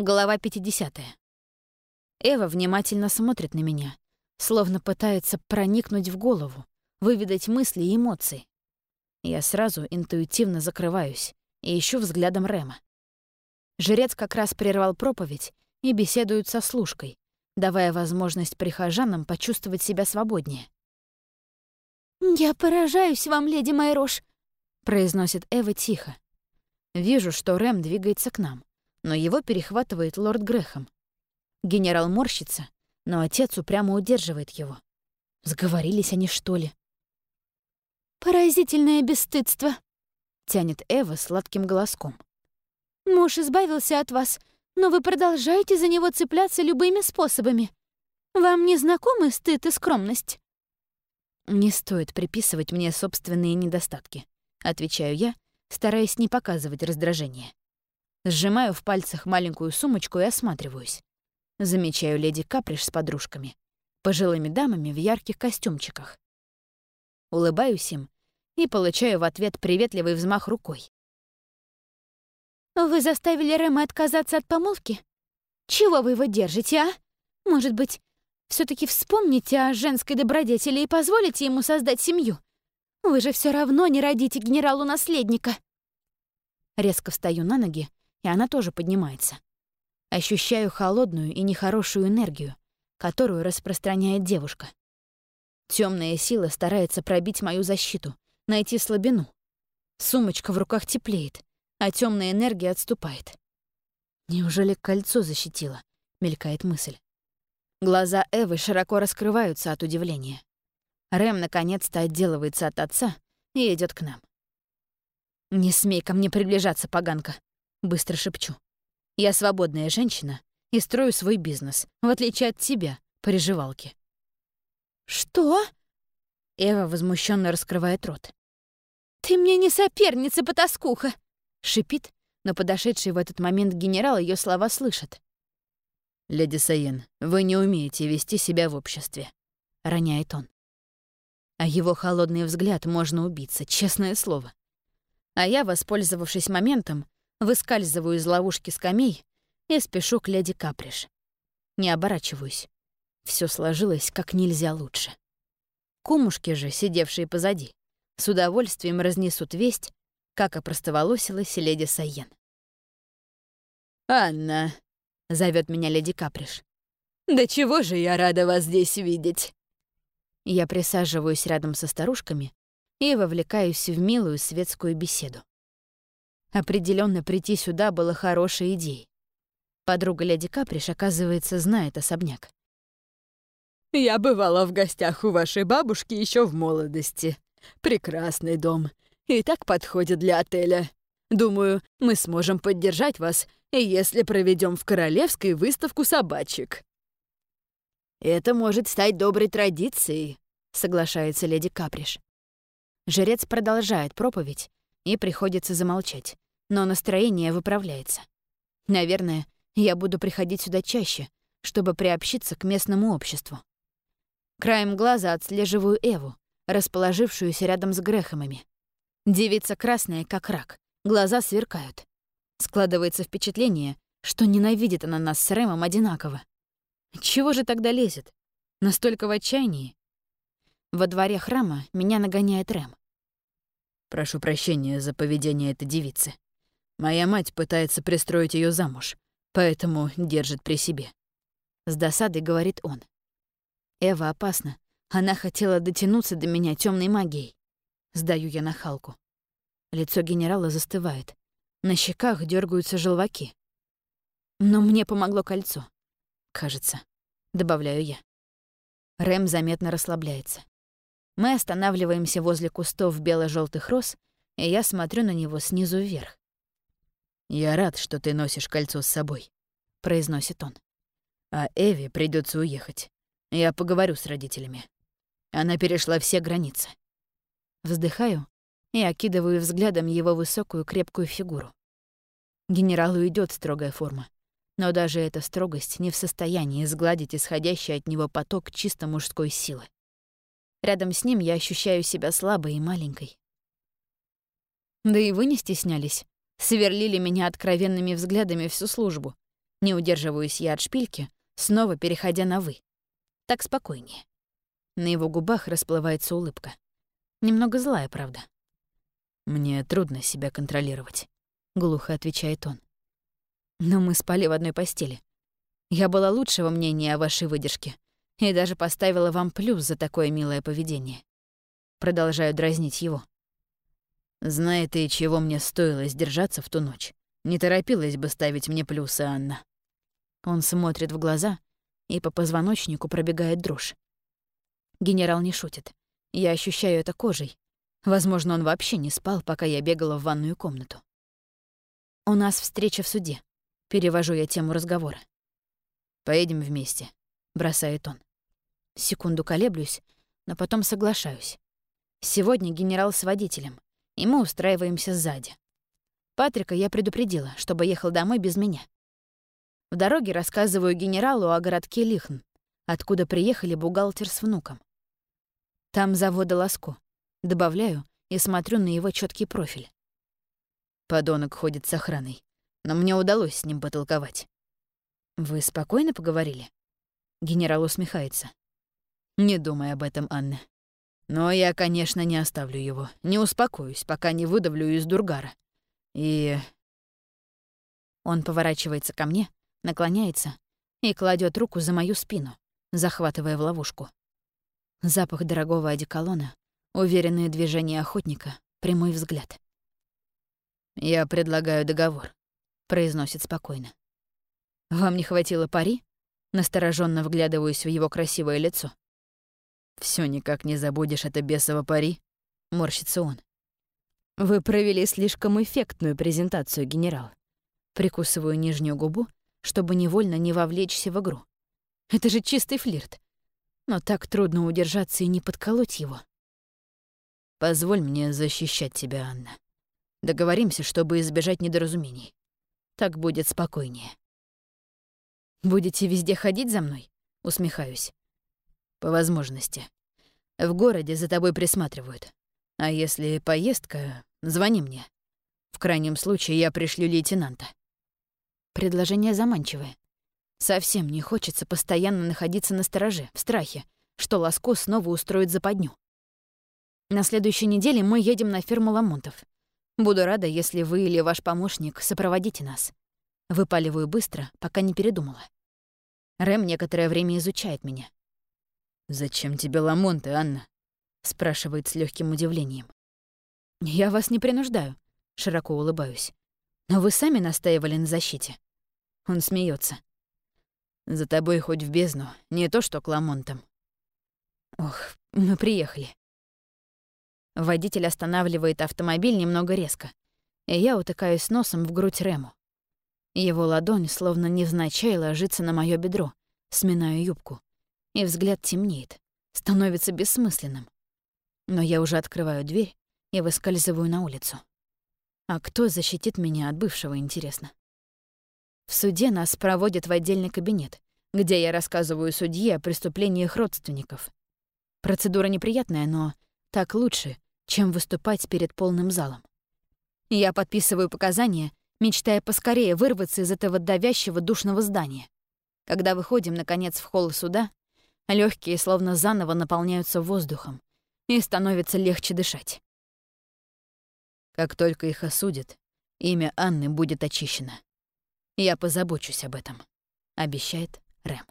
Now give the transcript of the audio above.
Глава 50. Эва внимательно смотрит на меня, словно пытается проникнуть в голову, выведать мысли и эмоции. Я сразу интуитивно закрываюсь и ищу взглядом Рема. Жрец как раз прервал проповедь и беседует со служкой, давая возможность прихожанам почувствовать себя свободнее. «Я поражаюсь вам, леди Майрош», — произносит Эва тихо. Вижу, что Рэм двигается к нам но его перехватывает лорд Грэхэм. Генерал морщится, но отец упрямо удерживает его. Сговорились они, что ли? «Поразительное бесстыдство», — тянет Эва сладким голоском. «Муж избавился от вас, но вы продолжаете за него цепляться любыми способами. Вам не знакомы стыд и скромность?» «Не стоит приписывать мне собственные недостатки», — отвечаю я, стараясь не показывать раздражения. Сжимаю в пальцах маленькую сумочку и осматриваюсь. Замечаю леди Каприш с подружками, пожилыми дамами в ярких костюмчиках. Улыбаюсь им и получаю в ответ приветливый взмах рукой. «Вы заставили Рэма отказаться от помолвки? Чего вы его держите, а? Может быть, все таки вспомните о женской добродетели и позволите ему создать семью? Вы же все равно не родите генералу наследника». Резко встаю на ноги и она тоже поднимается. Ощущаю холодную и нехорошую энергию, которую распространяет девушка. Темная сила старается пробить мою защиту, найти слабину. Сумочка в руках теплеет, а темная энергия отступает. Неужели кольцо защитило? мелькает мысль. Глаза Эвы широко раскрываются от удивления. Рэм наконец-то отделывается от отца и идет к нам. «Не смей ко мне приближаться, поганка!» Быстро шепчу. Я свободная женщина и строю свой бизнес, в отличие от тебя, приживалки. «Что?» Эва возмущенно раскрывает рот. «Ты мне не соперница, потаскуха!» Шипит, но подошедший в этот момент генерал ее слова слышит. «Леди Саен, вы не умеете вести себя в обществе», — роняет он. А его холодный взгляд можно убиться, честное слово. А я, воспользовавшись моментом, выскальзываю из ловушки скамей и спешу к леди Каприш. Не оборачиваюсь. Все сложилось как нельзя лучше. Кумушки же, сидевшие позади, с удовольствием разнесут весть, как опростоволосилась леди Сайен. «Анна», — зовет меня леди Каприш. «Да чего же я рада вас здесь видеть!» Я присаживаюсь рядом со старушками и вовлекаюсь в милую светскую беседу. Определенно прийти сюда было хорошей идеей. Подруга леди Каприш, оказывается, знает особняк. «Я бывала в гостях у вашей бабушки еще в молодости. Прекрасный дом. И так подходит для отеля. Думаю, мы сможем поддержать вас, если проведем в Королевской выставку собачек». «Это может стать доброй традицией», — соглашается леди Каприш. Жрец продолжает проповедь, и приходится замолчать, но настроение выправляется. Наверное, я буду приходить сюда чаще, чтобы приобщиться к местному обществу. Краем глаза отслеживаю Эву, расположившуюся рядом с Грехомами. Девица красная, как рак, глаза сверкают. Складывается впечатление, что ненавидит она нас с Рэмом одинаково. Чего же тогда лезет? Настолько в отчаянии? Во дворе храма меня нагоняет Рэм. Прошу прощения за поведение этой девицы. Моя мать пытается пристроить ее замуж, поэтому держит при себе. С досадой говорит он. Эва опасна. Она хотела дотянуться до меня темной магией. Сдаю я на Халку. Лицо генерала застывает. На щеках дергаются желваки. Но мне помогло кольцо. Кажется. Добавляю я. Рэм заметно расслабляется. Мы останавливаемся возле кустов бело желтых роз, и я смотрю на него снизу вверх. «Я рад, что ты носишь кольцо с собой», — произносит он. «А Эви придется уехать. Я поговорю с родителями. Она перешла все границы». Вздыхаю и окидываю взглядом его высокую крепкую фигуру. Генералу идет строгая форма, но даже эта строгость не в состоянии сгладить исходящий от него поток чисто мужской силы. Рядом с ним я ощущаю себя слабой и маленькой. Да и вы не стеснялись. Сверлили меня откровенными взглядами всю службу. Не удерживаюсь я от шпильки, снова переходя на «вы». Так спокойнее. На его губах расплывается улыбка. Немного злая, правда. «Мне трудно себя контролировать», — глухо отвечает он. «Но мы спали в одной постели. Я была лучшего мнения о вашей выдержке и даже поставила вам плюс за такое милое поведение. Продолжаю дразнить его. Знает и чего мне стоило сдержаться в ту ночь. Не торопилась бы ставить мне плюсы, Анна. Он смотрит в глаза, и по позвоночнику пробегает дрожь. Генерал не шутит. Я ощущаю это кожей. Возможно, он вообще не спал, пока я бегала в ванную комнату. «У нас встреча в суде», — перевожу я тему разговора. «Поедем вместе», — бросает он. Секунду колеблюсь, но потом соглашаюсь. Сегодня генерал с водителем, и мы устраиваемся сзади. Патрика я предупредила, чтобы ехал домой без меня. В дороге рассказываю генералу о городке Лихн, откуда приехали бухгалтер с внуком. Там завода Ласко. Добавляю и смотрю на его четкий профиль. Подонок ходит с охраной, но мне удалось с ним потолковать. «Вы спокойно поговорили?» Генерал усмехается. «Не думай об этом, Анна. Но я, конечно, не оставлю его. Не успокоюсь, пока не выдавлю из Дургара. И...» Он поворачивается ко мне, наклоняется и кладет руку за мою спину, захватывая в ловушку. Запах дорогого одеколона, уверенные движения охотника, прямой взгляд. «Я предлагаю договор», — произносит спокойно. «Вам не хватило пари?» Настороженно вглядываюсь в его красивое лицо. Все никак не забудешь это бесово пари», — морщится он. «Вы провели слишком эффектную презентацию, генерал». Прикусываю нижнюю губу, чтобы невольно не вовлечься в игру. Это же чистый флирт. Но так трудно удержаться и не подколоть его. «Позволь мне защищать тебя, Анна. Договоримся, чтобы избежать недоразумений. Так будет спокойнее». «Будете везде ходить за мной?» — усмехаюсь. «По возможности. В городе за тобой присматривают. А если поездка, звони мне. В крайнем случае я пришлю лейтенанта». Предложение заманчивое. Совсем не хочется постоянно находиться на стороже, в страхе, что Ласко снова устроит западню. На следующей неделе мы едем на ферму Ламонтов. Буду рада, если вы или ваш помощник сопроводите нас. Выпаливаю быстро, пока не передумала. Рэм некоторое время изучает меня. «Зачем тебе Ламонты, Анна?» — спрашивает с легким удивлением. «Я вас не принуждаю», — широко улыбаюсь. «Но вы сами настаивали на защите». Он смеется. «За тобой хоть в бездну, не то что к Ламонтам». «Ох, мы приехали». Водитель останавливает автомобиль немного резко, и я утыкаюсь носом в грудь Рэму. Его ладонь, словно невзначай, ложится на моё бедро, сминая юбку, и взгляд темнеет, становится бессмысленным. Но я уже открываю дверь и выскальзываю на улицу. А кто защитит меня от бывшего, интересно? В суде нас проводят в отдельный кабинет, где я рассказываю судье о преступлениях родственников. Процедура неприятная, но так лучше, чем выступать перед полным залом. Я подписываю показания мечтая поскорее вырваться из этого давящего душного здания. Когда выходим, наконец, в холл суда, легкие словно заново наполняются воздухом, и становится легче дышать. Как только их осудят, имя Анны будет очищено. Я позабочусь об этом, обещает Рэм.